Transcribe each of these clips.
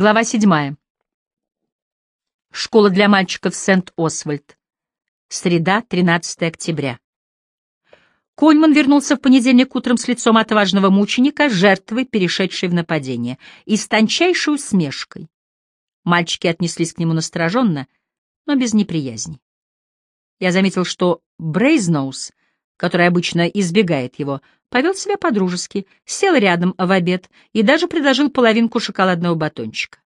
Глава седьмая. Школа для мальчиков Сент-Освальд. Среда, 13 октября. Кольман вернулся в понедельник утром с лицом отважного мученика, жертвы, перешедшей в нападение, и с тончайшей усмешкой. Мальчики отнеслись к нему настороженно, но без неприязни. Я заметил, что Брейзноус, который обычно избегает его, повел себя по-дружески, сел рядом в обед и даже предложил половинку шоколадного батончика.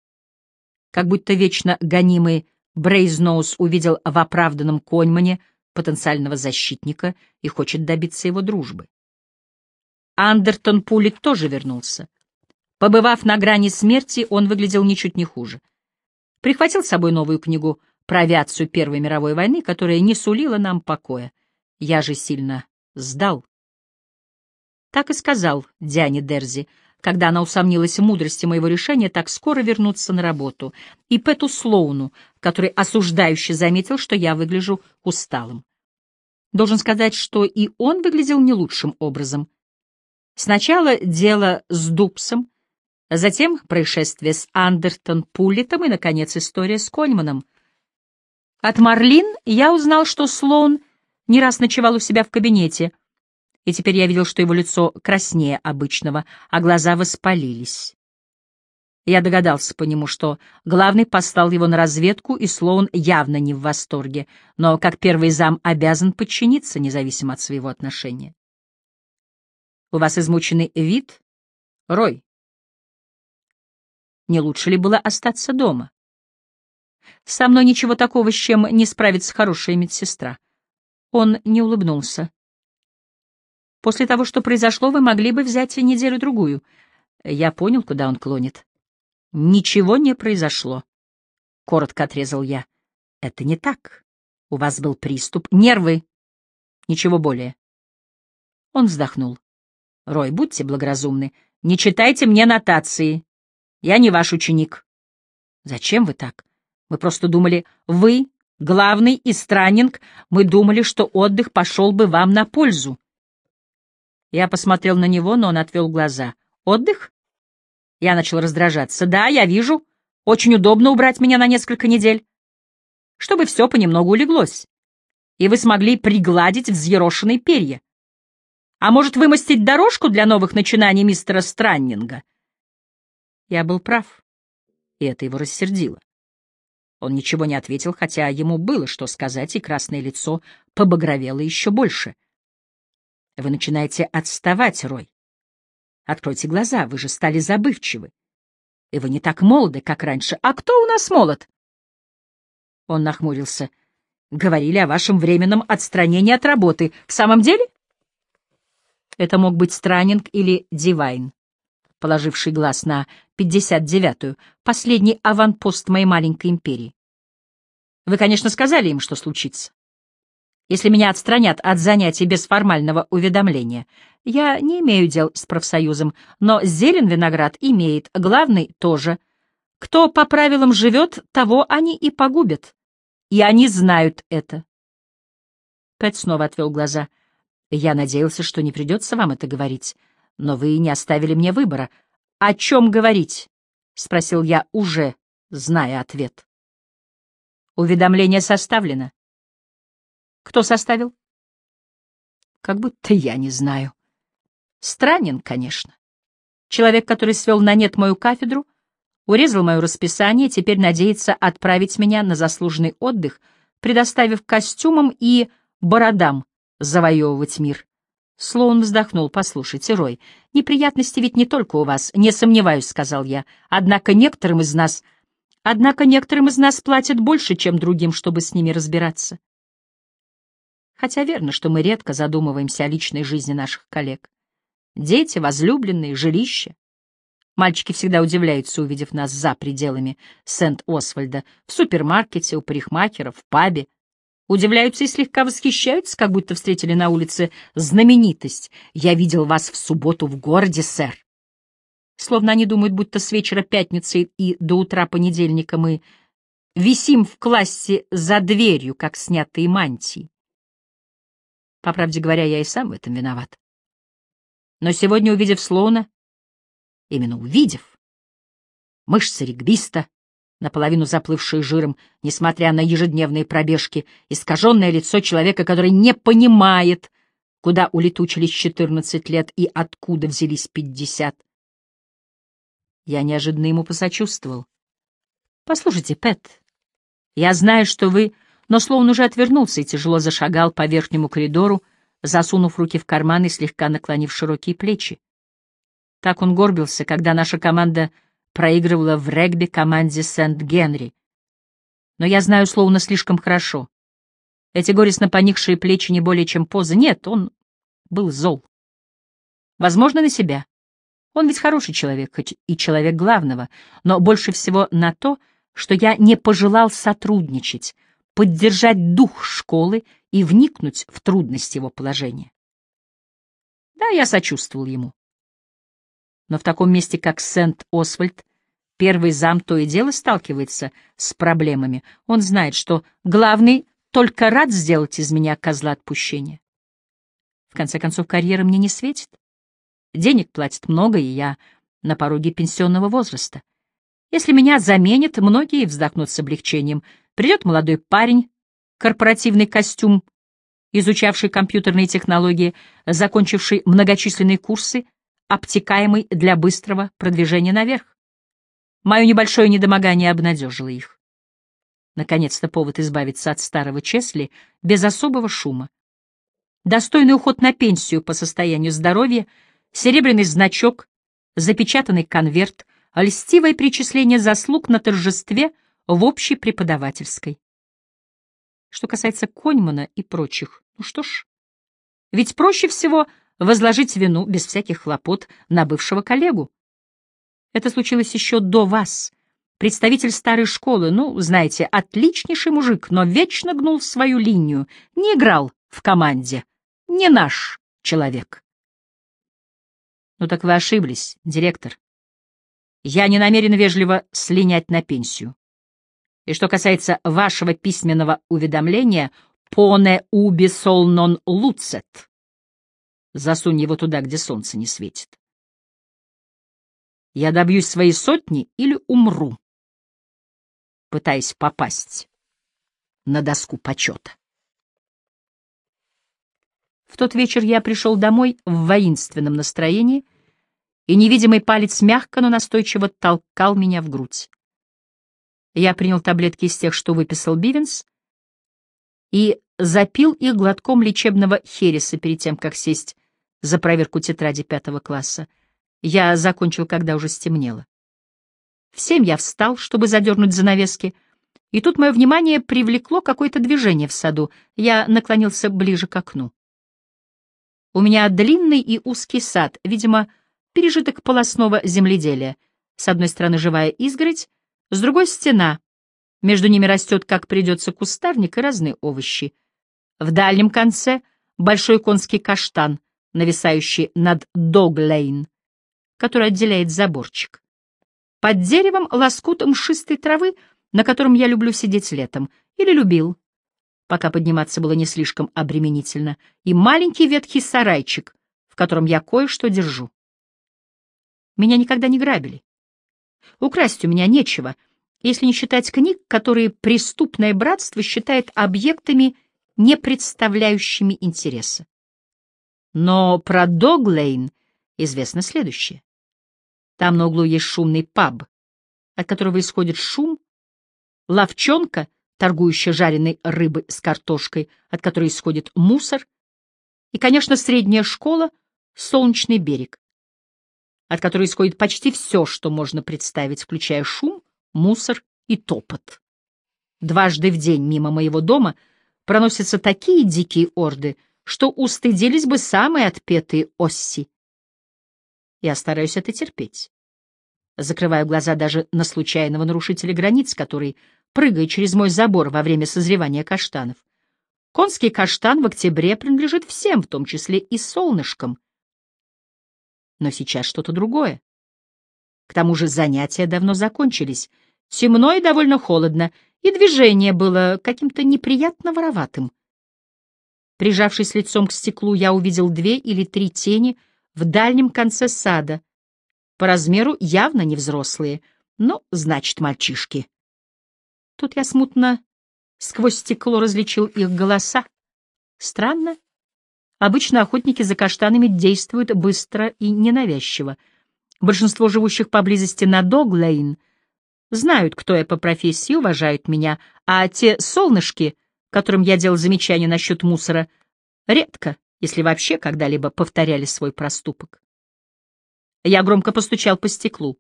Как будто вечно гонимый Брейзноус увидел в оправданном Коньмане потенциального защитника и хочет добиться его дружбы. Андертон Пулик тоже вернулся. Побывав на грани смерти, он выглядел ничуть не хуже. Прихватил с собой новую книгу про авиацию Первой мировой войны, которая не сулила нам покоя. Я же сильно сдал. Так и сказал Диане Дерзи, когда она усомнилась в мудрости моего решения так скоро вернуться на работу, и Пэту Слоуну, который осуждающе заметил, что я выгляжу усталым. Должен сказать, что и он выглядел не лучшим образом. Сначала дело с Дубсом, затем происшествие с Андертон Пуллетом и, наконец, история с Кольманом. От Марлин я узнал, что Слоун не раз ночевал у себя в кабинете, и теперь я видел, что его лицо краснее обычного, а глаза воспалились. Я догадался по нему, что главный послал его на разведку, и Слоун явно не в восторге, но как первый зам обязан подчиниться, независимо от своего отношения. «У вас измученный вид, Рой?» Не лучше ли было остаться дома? Со мной ничего такого, с чем не справится хорошая медсестра. Он не улыбнулся. После того, что произошло, вы могли бы взять неделю-другую. Я понял, куда он клонит. Ничего не произошло. Коротко отрезал я. Это не так. У вас был приступ. Нервы. Ничего более. Он вздохнул. Рой, будьте благоразумны. Не читайте мне нотации. Я не ваш ученик. Зачем вы так? Мы просто думали, вы, главный и страннинг, мы думали, что отдых пошел бы вам на пользу. Я посмотрел на него, но он отвел глаза. «Отдых?» Я начал раздражаться. «Да, я вижу. Очень удобно убрать меня на несколько недель. Чтобы все понемногу улеглось. И вы смогли пригладить взъерошенные перья. А может, вымостить дорожку для новых начинаний мистера Страннинга?» Я был прав, и это его рассердило. Он ничего не ответил, хотя ему было что сказать, и красное лицо побагровело еще больше — вы начинаете отставать, Рой. Откройте глаза, вы же стали забывчивы. И вы не так молоды, как раньше. А кто у нас молод? Он нахмурился. Говорили о вашем временном отстранении от работы. В самом деле? Это мог быть Странинг или Дивайн, положивший глаз на 59-ю, последний аванпост моей маленькой империи. Вы, конечно, сказали им, что случится если меня отстранят от занятий без формального уведомления. Я не имею дел с профсоюзом, но зелен виноград имеет, главный тоже. Кто по правилам живет, того они и погубят. И они знают это. Пэт снова отвел глаза. Я надеялся, что не придется вам это говорить, но вы не оставили мне выбора. О чем говорить? — спросил я, уже зная ответ. Уведомление составлено. Кто составил? Как будто я не знаю. Странен, конечно. Человек, который свел на нет мою кафедру, урезал мое расписание, теперь надеется отправить меня на заслуженный отдых, предоставив костюмам и бородам завоевывать мир. Слоун вздохнул. «Послушайте, Рой, неприятности ведь не только у вас, не сомневаюсь», — сказал я. «Однако некоторым из нас... Однако некоторым из нас платят больше, чем другим, чтобы с ними разбираться. Хотя верно, что мы редко задумываемся о личной жизни наших коллег. Дети, возлюбленные, жилища. Мальчики всегда удивляются, увидев нас за пределами Сент-Освальда, в супермаркете, у парикмахера, в пабе. Удивляются и слегка восхищаются, как будто встретили на улице знаменитость. «Я видел вас в субботу в городе, сэр». Словно они думают, будто с вечера пятницы и до утра понедельника мы висим в классе за дверью, как снятые мантии. По правде говоря, я и сам в этом виноват. Но сегодня, увидев Слоуна, именно увидев, мышцы регбиста, наполовину заплывшие жиром, несмотря на ежедневные пробежки, искаженное лицо человека, который не понимает, куда улетучились 14 лет и откуда взялись 50. Я неожиданно ему посочувствовал. «Послушайте, Пэт, я знаю, что вы...» Но Слоун уже отвернулся и тяжело зашагал по верхнему коридору, засунув руки в карманы и слегка наклонив широкие плечи. Так он горбился, когда наша команда проигрывала в регби команде Сент-Генри. Но я знаю Слоуна слишком хорошо. Эти горестно поникшие плечи не более чем поза. Нет, он был зол. Возможно, на себя. Он ведь хороший человек, хоть и человек главного, но больше всего на то, что я не пожелал сотрудничать, поддержать дух школы и вникнуть в трудность его положения. Да, я сочувствовал ему. Но в таком месте, как Сент-Освальд, первый зам то и дело сталкивается с проблемами. Он знает, что главный только рад сделать из меня козла отпущения. В конце концов, карьера мне не светит. Денег платят много, и я на пороге пенсионного возраста. Если меня заменят, многие вздохнут с облегчением. Придет молодой парень, корпоративный костюм, изучавший компьютерные технологии, закончивший многочисленные курсы, обтекаемый для быстрого продвижения наверх. Мое небольшое недомогание обнадежило их. Наконец-то повод избавиться от старого Чесли без особого шума. Достойный уход на пенсию по состоянию здоровья, серебряный значок, запечатанный конверт, льстивое причисление заслуг на торжестве в общей преподавательской. Что касается Коньмана и прочих, ну что ж, ведь проще всего возложить вину без всяких хлопот на бывшего коллегу. Это случилось еще до вас. Представитель старой школы, ну, знаете, отличнейший мужик, но вечно гнул свою линию, не играл в команде, не наш человек. Ну так вы ошиблись, директор. Я не намерен вежливо слинять на пенсию. И что касается вашего письменного уведомления, «Поне уби сол нон луцет», засунь его туда, где солнце не светит. Я добьюсь своей сотни или умру, пытаясь попасть на доску почета. В тот вечер я пришел домой в воинственном настроении — и невидимый палец мягко, но настойчиво толкал меня в грудь. Я принял таблетки из тех, что выписал Бивенс, и запил их глотком лечебного хереса перед тем, как сесть за проверку тетради пятого класса. Я закончил, когда уже стемнело. В семь я встал, чтобы задернуть занавески, и тут мое внимание привлекло какое-то движение в саду. Я наклонился ближе к окну. У меня длинный и узкий сад, видимо, пережиток полосного земледелия. С одной стороны живая изгородь, с другой — стена. Между ними растет, как придется, кустарник и разные овощи. В дальнем конце — большой конский каштан, нависающий над Доглейн, который отделяет заборчик. Под деревом лоскут мшистой травы, на котором я люблю сидеть летом, или любил, пока подниматься было не слишком обременительно, и маленький ветхий сарайчик, в котором я кое-что держу. Меня никогда не грабили. Украсть у меня нечего, если не считать книг, которые преступное братство считает объектами, не представляющими интереса. Но про Доглейн известно следующее. Там на углу есть шумный паб, от которого исходит шум, ловчонка, торгующая жареной рыбой с картошкой, от которой исходит мусор, и, конечно, средняя школа «Солнечный берег», от которой исходит почти все, что можно представить, включая шум, мусор и топот. Дважды в день мимо моего дома проносятся такие дикие орды, что устыдились бы самые отпетые осси. Я стараюсь это терпеть. Закрываю глаза даже на случайного нарушителя границ, который прыгает через мой забор во время созревания каштанов. Конский каштан в октябре принадлежит всем, в том числе и солнышкам — но сейчас что-то другое. К тому же занятия давно закончились, темно и довольно холодно, и движение было каким-то неприятно вороватым. Прижавшись лицом к стеклу, я увидел две или три тени в дальнем конце сада, по размеру явно не взрослые, Ну, значит, мальчишки. Тут я смутно сквозь стекло различил их голоса. Странно. Обычно охотники за каштанами действуют быстро и ненавязчиво. Большинство живущих поблизости на Доглейн знают, кто я по профессии, уважают меня, а те солнышки, которым я делал замечания насчет мусора, редко, если вообще когда-либо повторяли свой проступок. Я громко постучал по стеклу.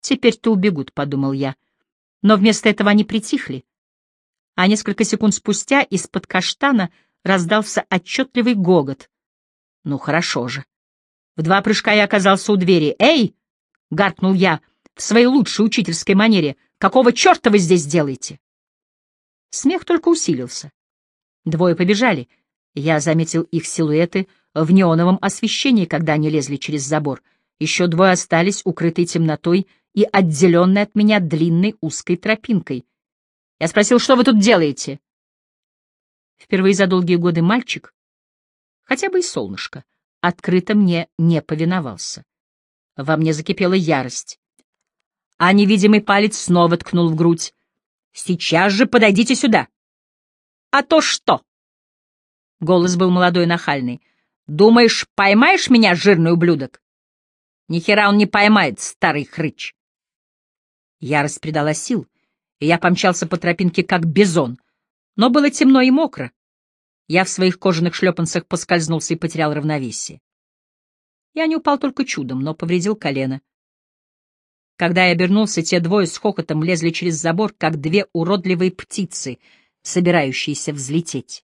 «Теперь-то убегут», — подумал я. Но вместо этого они притихли. А несколько секунд спустя из-под каштана раздался отчетливый гогот. Ну, хорошо же. В два прыжка я оказался у двери. «Эй!» — гаркнул я в своей лучшей учительской манере. «Какого черта вы здесь делаете?» Смех только усилился. Двое побежали. Я заметил их силуэты в неоновом освещении, когда они лезли через забор. Еще двое остались, укрытые темнотой и отделенные от меня длинной узкой тропинкой. Я спросил, что вы тут делаете? Впервые за долгие годы мальчик, хотя бы и солнышко, открыто мне не повиновался. Во мне закипела ярость. А невидимый палец снова ткнул в грудь. «Сейчас же подойдите сюда!» «А то что?» Голос был молодой и нахальный. «Думаешь, поймаешь меня, жирный ублюдок?» «Ни хера он не поймает, старый хрыч!» Ярость придала сил, и я помчался по тропинке, как бизон. Но было темно и мокро. Я в своих кожаных шлепанцах поскользнулся и потерял равновесие. Я не упал только чудом, но повредил колено. Когда я обернулся, те двое с хохотом лезли через забор, как две уродливые птицы, собирающиеся взлететь.